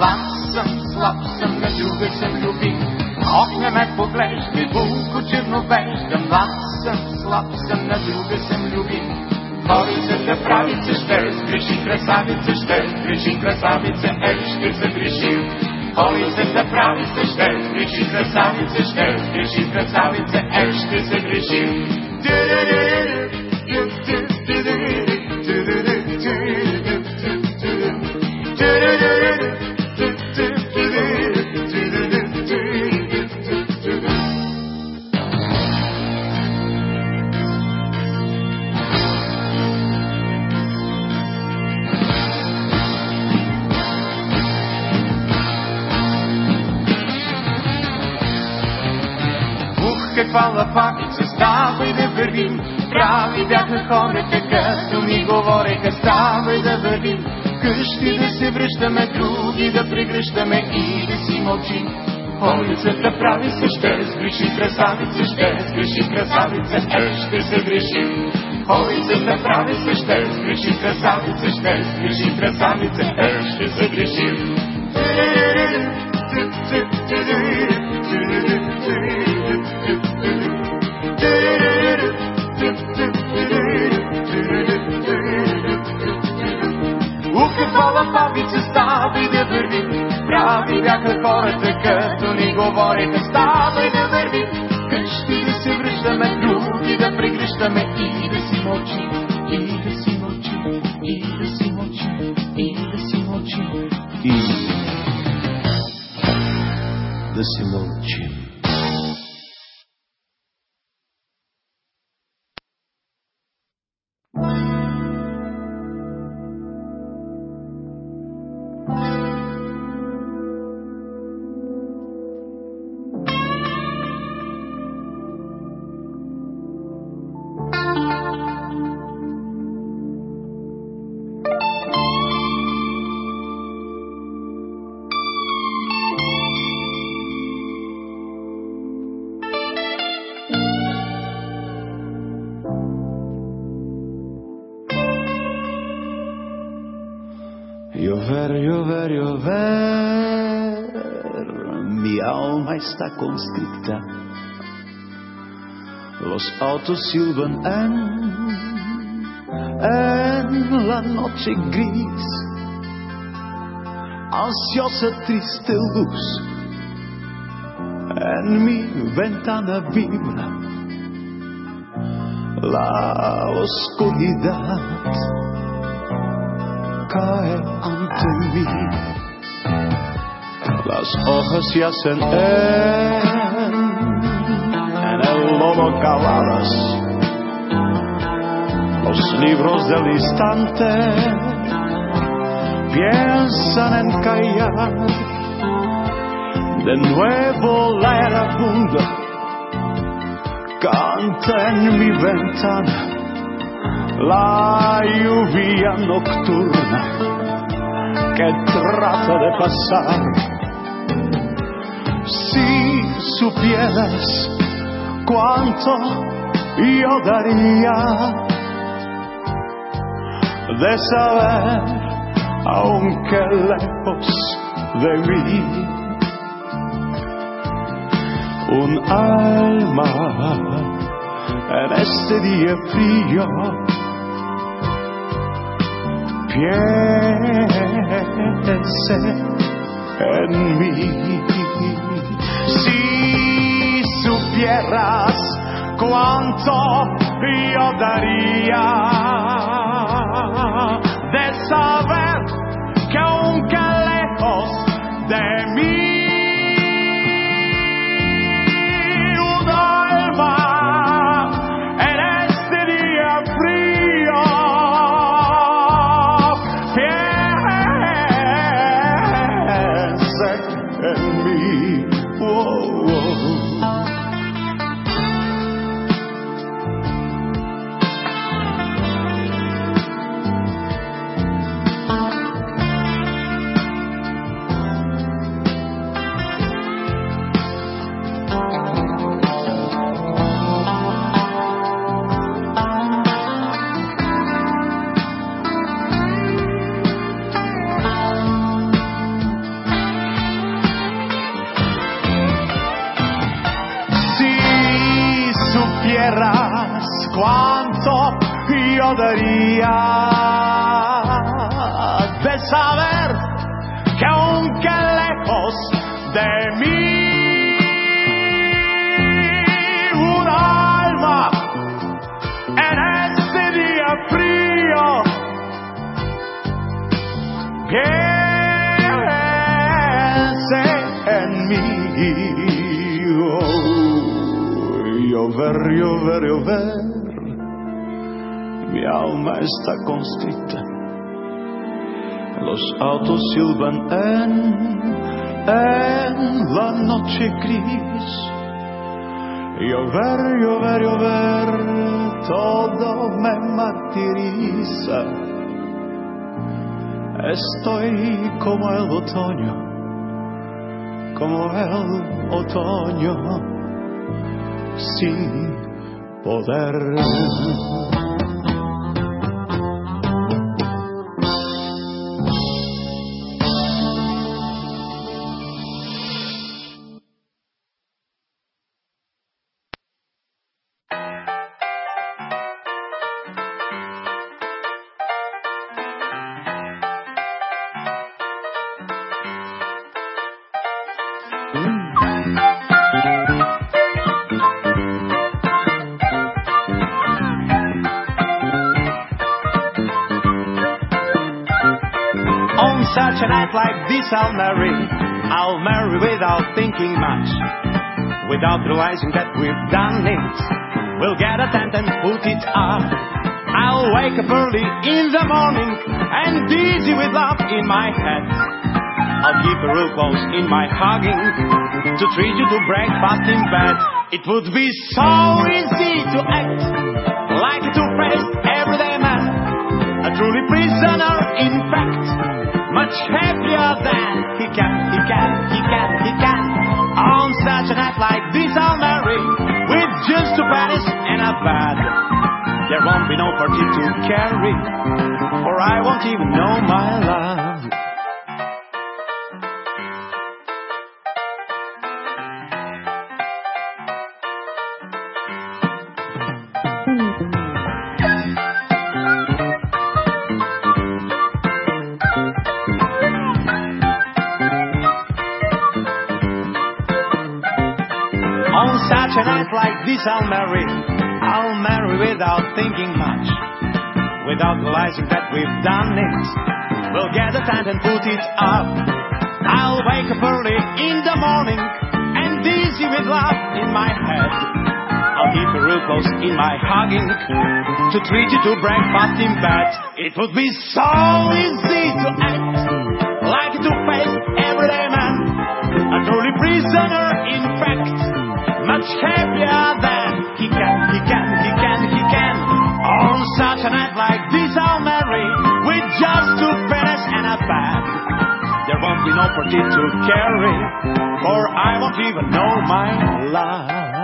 Лам съм, слаб съм, не друга съм любим. Ох, не ме поглеждай, булко черновеждам. Лам съм, слаб съм, не друга съм любим. Бори да правице, ще разгреши красавице, ще разгреши красавице, е, ще се грешим. Бори да правице, ще разгреши красавице, ще разгреши красавице, е, ще се грешим. Ди-ди-ди! Каква лапавица, ставай да вървим. Прави бяха хората, като ми говореха, ставай да вървим. Къщи да се връщаме, други да прегръщаме и да си мълчим. Улицата прави се, ще сгреши красавица, ще сгреши красавица, е, ще се греши. Улицата прави се, ще сгреши красавица, ще сгреши красавица, е, ще се греши. Лапавица ставай да вървим. Прави бяха хората, като ни говореха, ставай да вървим. Къщи да се връщаме, други да прегръщаме и да си мълчим, и да си мълчим, и да си мълчим, и да си мълчим. и да си мълчим. Llover, llover, llover, mi alma está conscripta. Los autos silban en, en la noche gris, ansiosa triste luz, en mi ventana vibra. La oscuridad cae ante mí. Las hojas se hacen en, el lodo cavadas. Los libros del instante piensan en callar. De nuevo la erabunda canta en mi ventana la lluvia nocturna que trata de pasar. Si supieras cuánto yo daría de saber, aunque lejos de mí, un alma en este día frío piense en mí. Si supieras cuánto yo daría de saber supieras cuánto yo daría de saber que aunque lejos de mí llover, llover, llover, mi alma está constricta. Los autos silban en, en la noche gris. Llover, llover, llover, todo me martiriza. Estoy como el otoño, como el otoño, sin poder. I'll marry. I'll marry without thinking much. Without realizing that we've done it. We'll get a tent and put it up. I'll wake up early in the morning and dizzy with love in my head. I'll keep a real close in my hugging to treat you to breakfast in bed. It would be so easy to act like a two-faced everyday man. A truly prisoner, in fact, much happier than he can, he can, he can, he can. On such a night like this, I'll marry with just two pennies and a bed. There won't be no party to carry, or I won't even know my love. This, I'll marry. I'll marry without thinking much. Without realizing that we've done it. We'll get a tent and put it up. I'll wake up early in the morning and dizzy with love in my head. I'll keep you real close in my hugging to treat you to breakfast in bed. It would be so easy to act like a two-faced everyday man. A truly prisoner, in fact, much happier than he can, he can, he can, he can. On such a night like this, I'll marry with just two pennies and a bag. There won't be no party to carry, for I won't even know my love.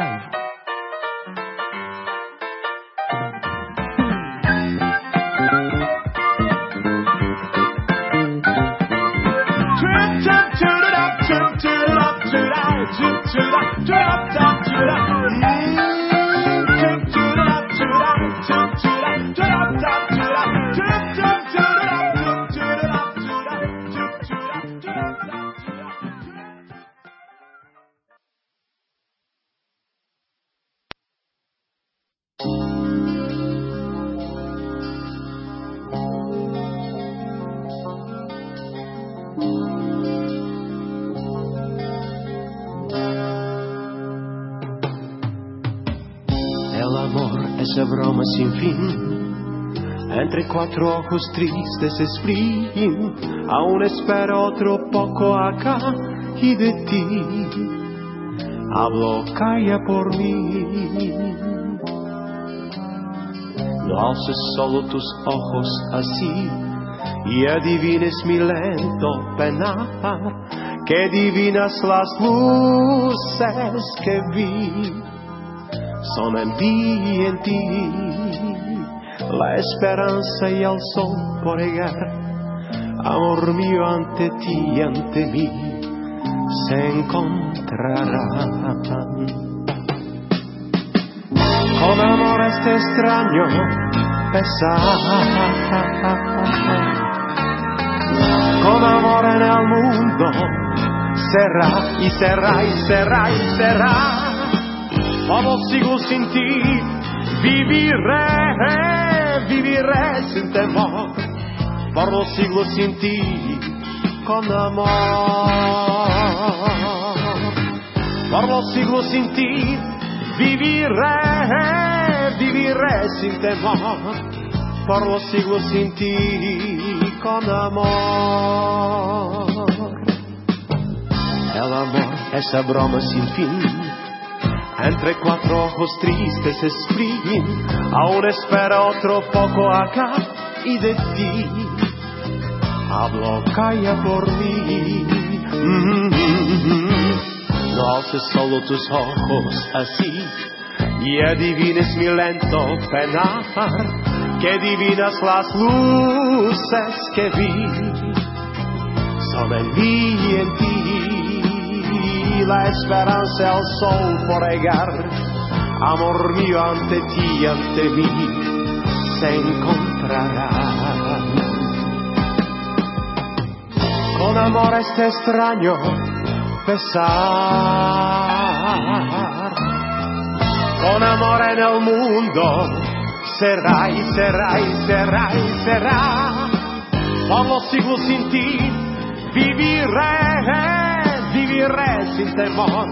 Cuatro ojos tristes spleen, aún espero otro poco acá y de ti. Hablo, calla por mí. No alces solo tus ojos así y adivines mi lento penar, que divinas las luces que vi son en ti, en ti, la esperanza y el sol por llegar. Amor mío, ante ti y ante mí se encontrarán. Con amor este extraño pesar. será, y será, y será, y será. Vamos, sigo sin ti, viviré, sin temor. Por los siglos sin ti, con amor. Por los siglos sin ti, viviré, viviré sin temor. Por los siglos sin ti, con amor. El amor, esa broma sin fin. Entre cuatro ojos tristes espriem, aún espera otro poco acá y de ti. Hablo, calla por mí. No alces solo tus ojos así y adivines mi lento penar, que divinas las luces que vi. En mí y en ti la esperanza, el sol por llegar. Amor mío ante ti ante mí se encontrará. Con amor este extraño pesar. Con amor en el mundo será y será y será y será. Por los siglos sin ti viviré vi recite mon,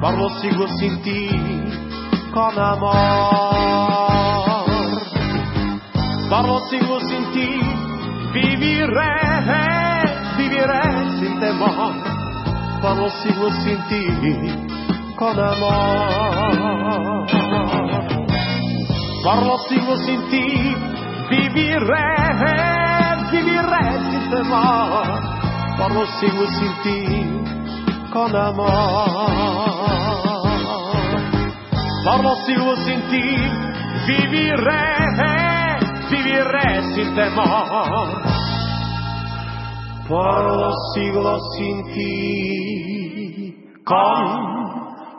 parlo si go sentì con amor. Parlo si go sentì, vivire, vivire sinte mon, parlo si go sentì con amor. Parlo si go sentì, vivire, vivire sinte mon, parlo si go sentì con amor. Por los siglos sin ti viviré, viviré sin temor. Por los siglos sin ti con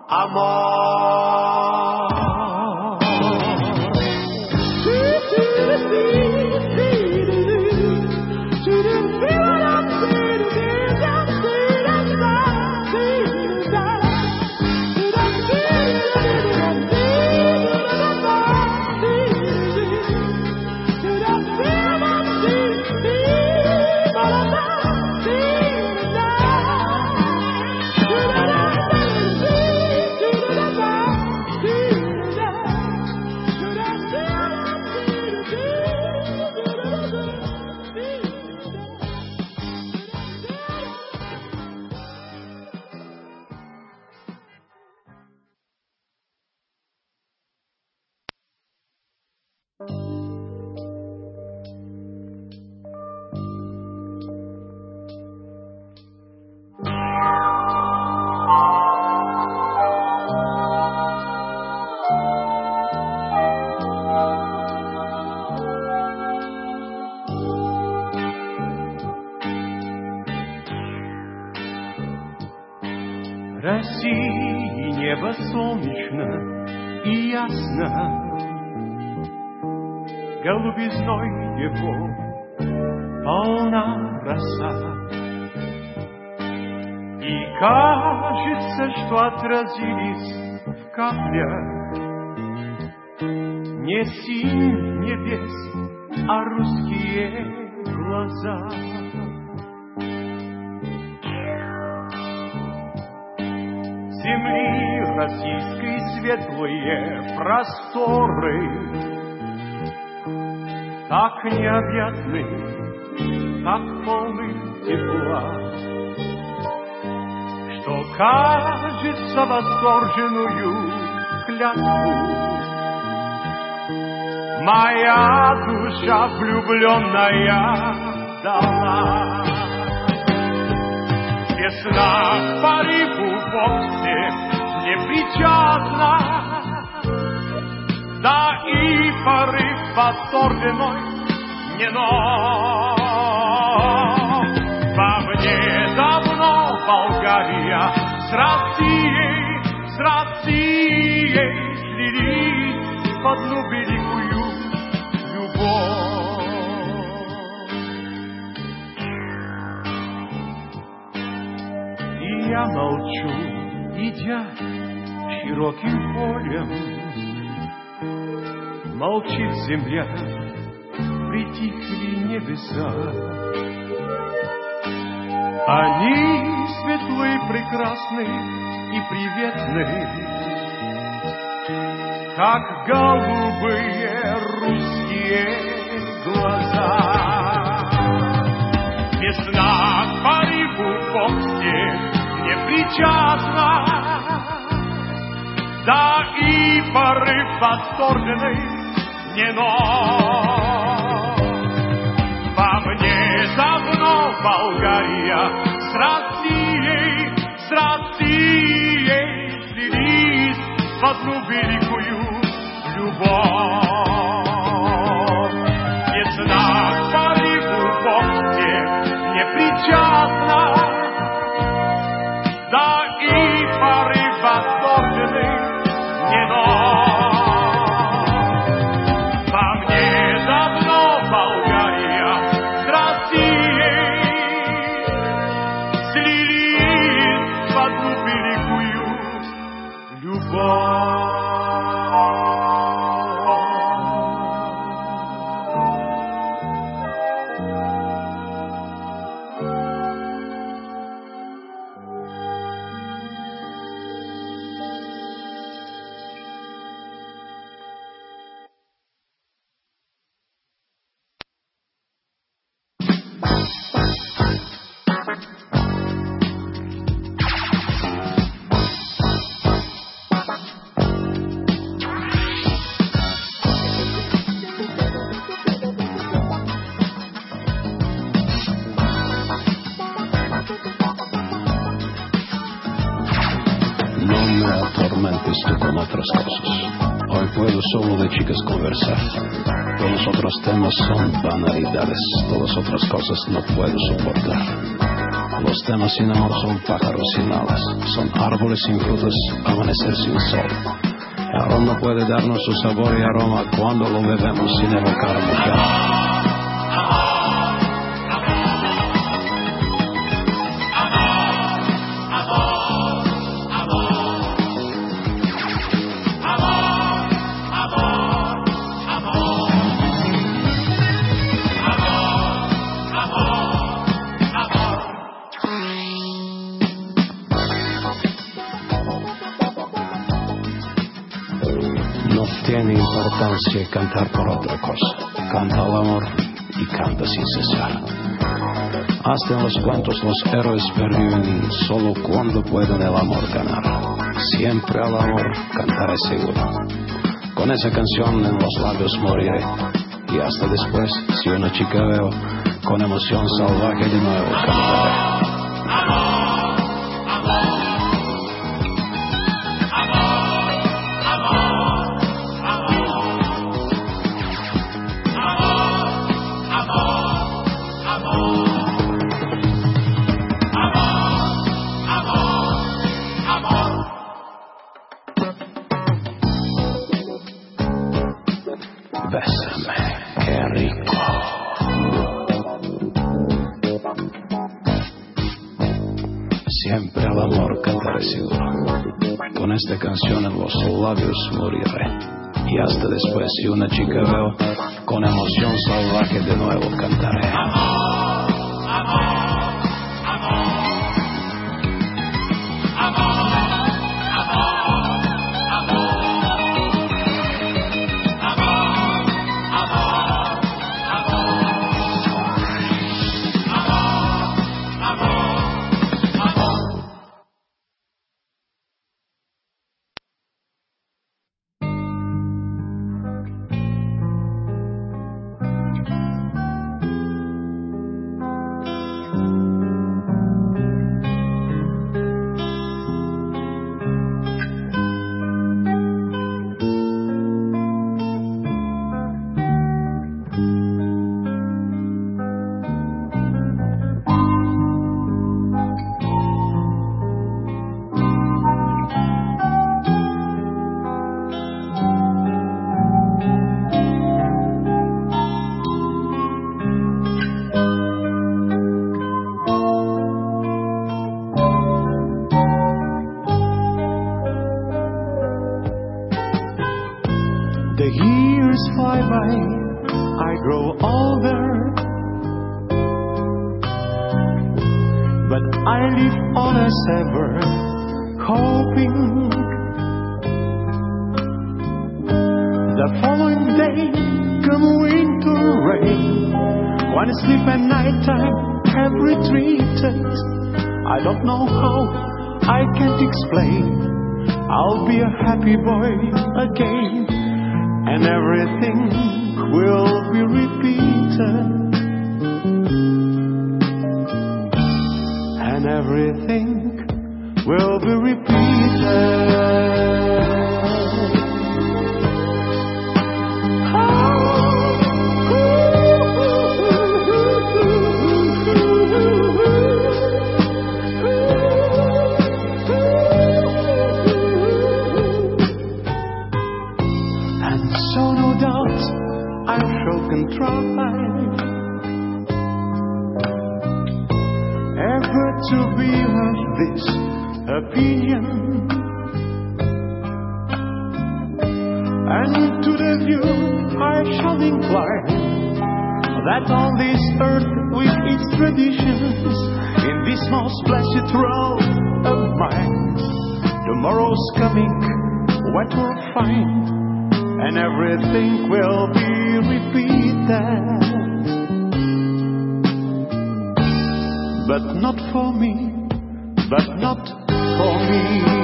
amor. России небо солнечно и ясно, Голубизной его полна роса. И кажется, что отразились в каплях Не синь небес, а русские глаза. Российской светлые просторы так необъятны, так полны тепла, что кажется восторженную клятву. Моя душа влюбленная дала. Весна к порыву вовсе не причастна, Да и порыв восторженной не нов. Во мне давно Болгария с Россией, с Россией слились в одну великую любовь. я молчу, идя широким полем. Молчит земля, притихли небеса. Они светлые, прекрасные и приветные, как голубые русские глаза. Весна к порыву вовсе не причастна, да и порыв восторженный не нов. Во мне давно Болгария с Россией, с Россией слились в одну великую solo de chicas conversar. Todos los otros temas son banalidades. Todas otras cosas no puedo soportar. Los temas sin amor son pájaros sin alas. Son árboles sin frutas, amanecer sin sol. El no puede darnos su sabor y aroma cuando lo bebemos sin evocar mujer. Importancia cantar por otra cosa. Canta el amor y canta sin cesar. Hasta en los cuentos los héroes perdiven solo cuando pueden el amor ganar. Siempre al amor cantaré seguro. Con esa canción en los labios moriré. Y hasta después, si una chica veo, con emoción salvaje de nuevo cantaré. Después, The years fly by, I grow older. But I live on as ever, hoping. The following day, come winter rain. When sleep at night time, have retreated. I don't know how, I can't explain. I'll be a happy boy again and everything will be repeated. And everything will be repeated. No doubt I shall contrive ever to be of this opinion. And to the view I shall incline that on this earth with its traditions, in this most blessed road of mine, tomorrow's coming, wet or fine, and everything will be repeated. But not for me, but not for me.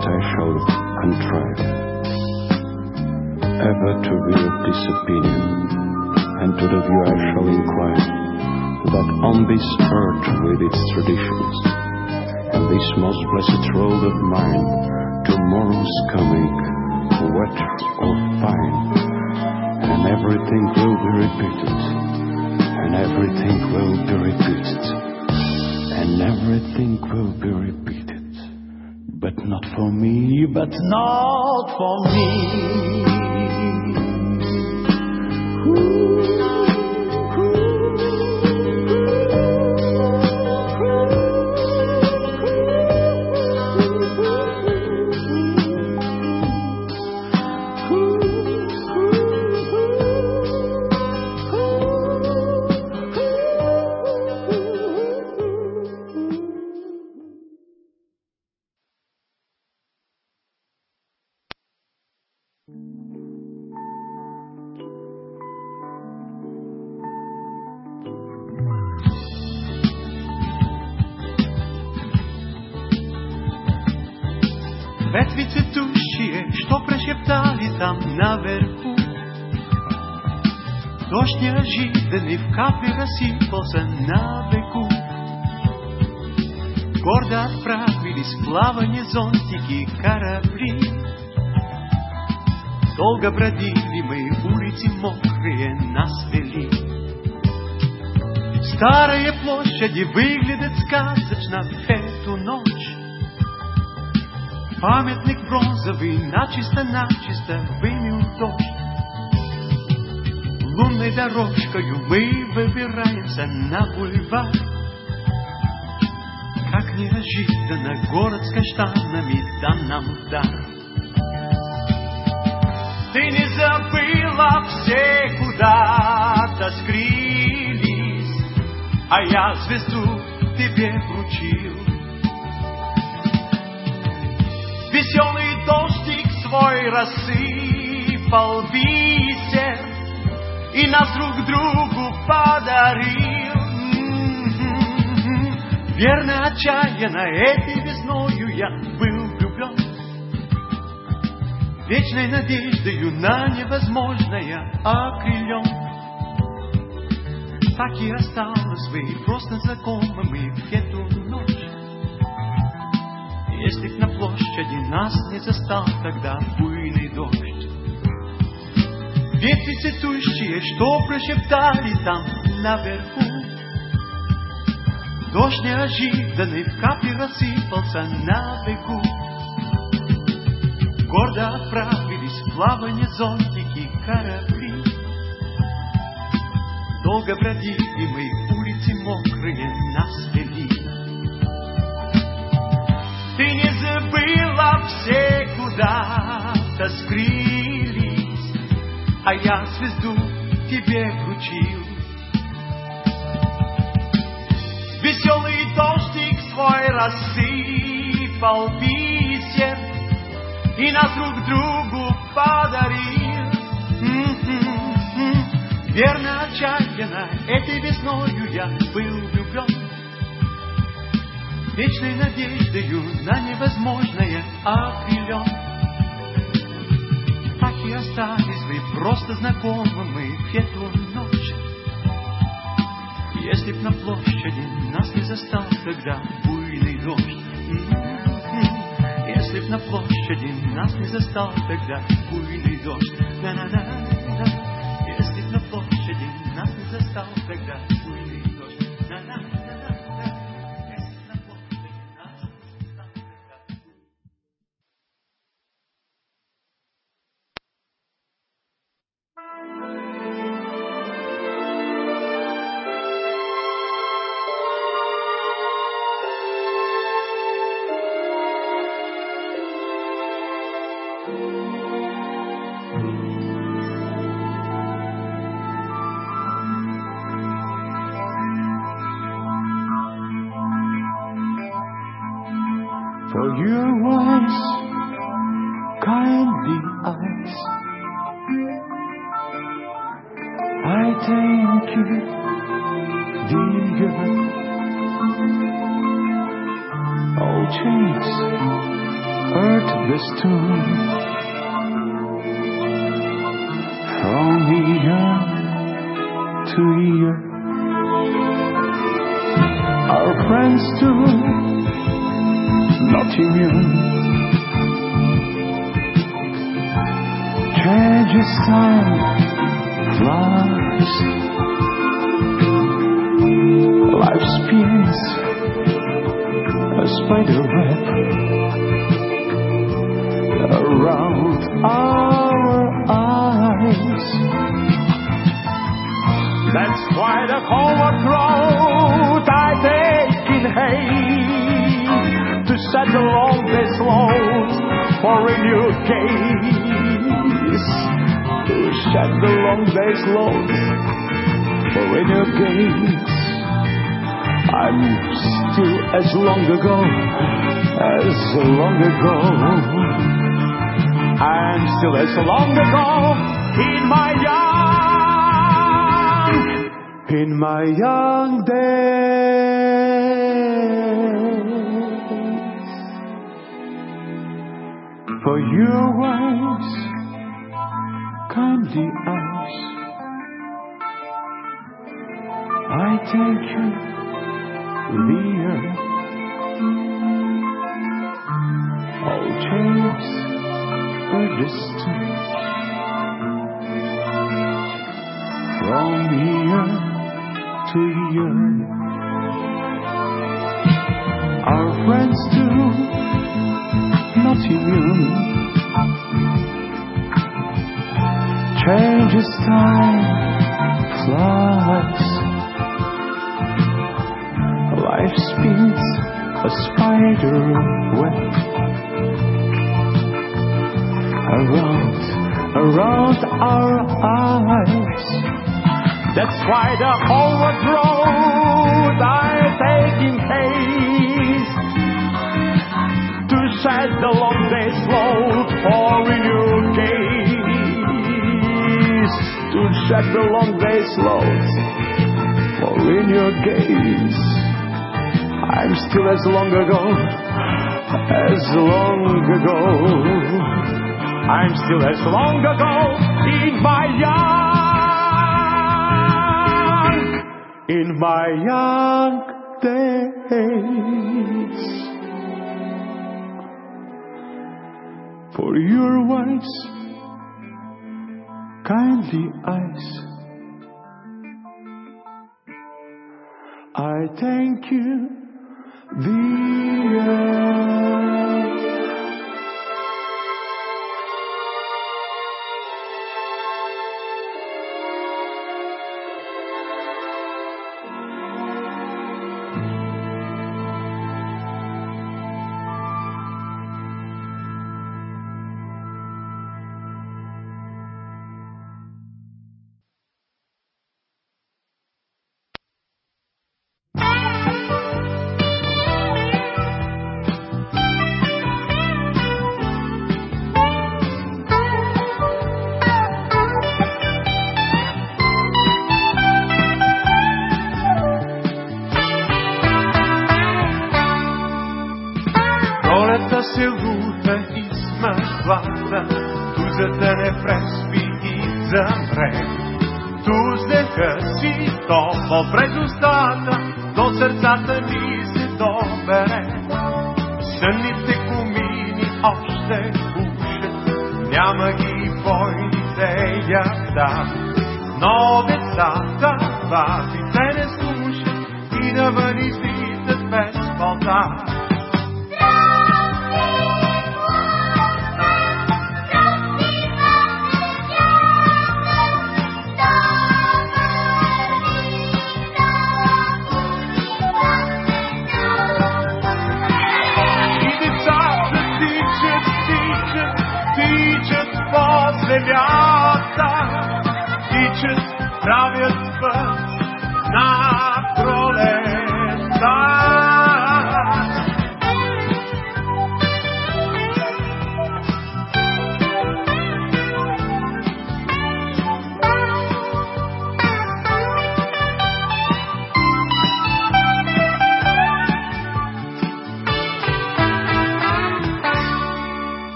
I shall contrive ever to be of this opinion, and to the view I shall incline that on this earth with its traditions, and this most blessed road of mine, tomorrow's coming, wet or fine, and everything will be repeated, and everything will be repeated, and everything will be repeated not for me, but not for me. Ветви цветущие, что прошептали там наверху. Дождь неожиданный в капли рассыпался на бегу. Гордо отправились в плавание зонтики корабли. Долго бродили мы, улицы мокрые нас вели. Старые площади выглядят сказочно в эту ночь. Памятник бронзовый начисто-начисто вымел дождь. Лунной дорожкою мы выбираемся на бульвар. Как неожиданно город с каштанами дан нам в дар. Ты не забыла, все куда-то скрылись, а я звезду тебе вручил. Веселый дождик свой рассыпал бисер И нас друг другу подарил. Верно, отчаянно этой весною я был. Вечной надеждою на невозможное окрылен. Так и осталось вы просто знакомыми в эту ночь. Если б на площади нас не застал тогда буйный дождь. Ветви цветущие, что прошептали там наверху, Дождь неожиданный в капли рассыпался на бегу. Гордо отправились в плавание зонтики корабли. Долго бродили мы, улицы мокрые нас вели. Ты не забыла, все куда-то скрылись, А я звезду тебе вручил. Веселый дождик свой рассыпал писем И нас друг другу подарил. Верно, отчаянно, этой весною я был влюблен. Вечной надеждою на невозможное окрылен. Так и остались вы просто знакомыми в эту ночь. Если б на площади нас не застал тогда буйный дождь. Б на площади нас не застал тогда буйный дождь. На-на-на-на. Б на площади нас не застал тогда spider web around our eyes. That's why the road I take in haste to set along this load for a new gaze. To the long day's load for a new gaze. I'm still as long ago, as long ago. I'm still as long ago in my young in my young days. For your wise, kindly eyes, I thank you, dear. All chains are distant from year to year. Our friends too, not immune. Changes time why the homeward road I in haste to shed the long day's load for a gaze. To shed the long day's load for in your gaze. I'm still as long ago, as long ago. I'm still as long ago in my young, in my young days. For your wise, kindly eyes, I thank you, dear. Се лута и смъртвата, ту за да не преспи и замре. Ту вздеха си топъл през устата, до сърцата ни се добере. Сънните комини още пушат, няма ги бойните яда. Но децата, бабите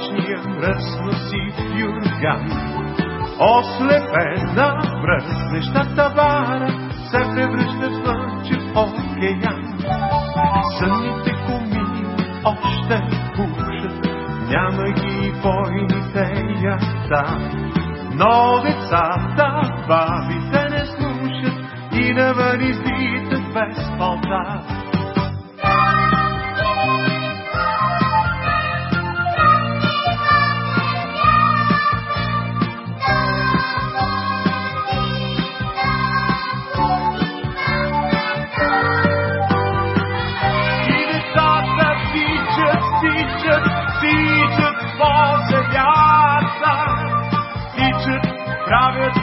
облачния мръс носи в юрган. Ослепена връз нещата вара, се превръща в слънчев океан. Сънните комини още пушат, няма ги бойните яда. Но децата, бабите не слушат и навън излитат без пълта. тичат, тичат по земята, тичат, правят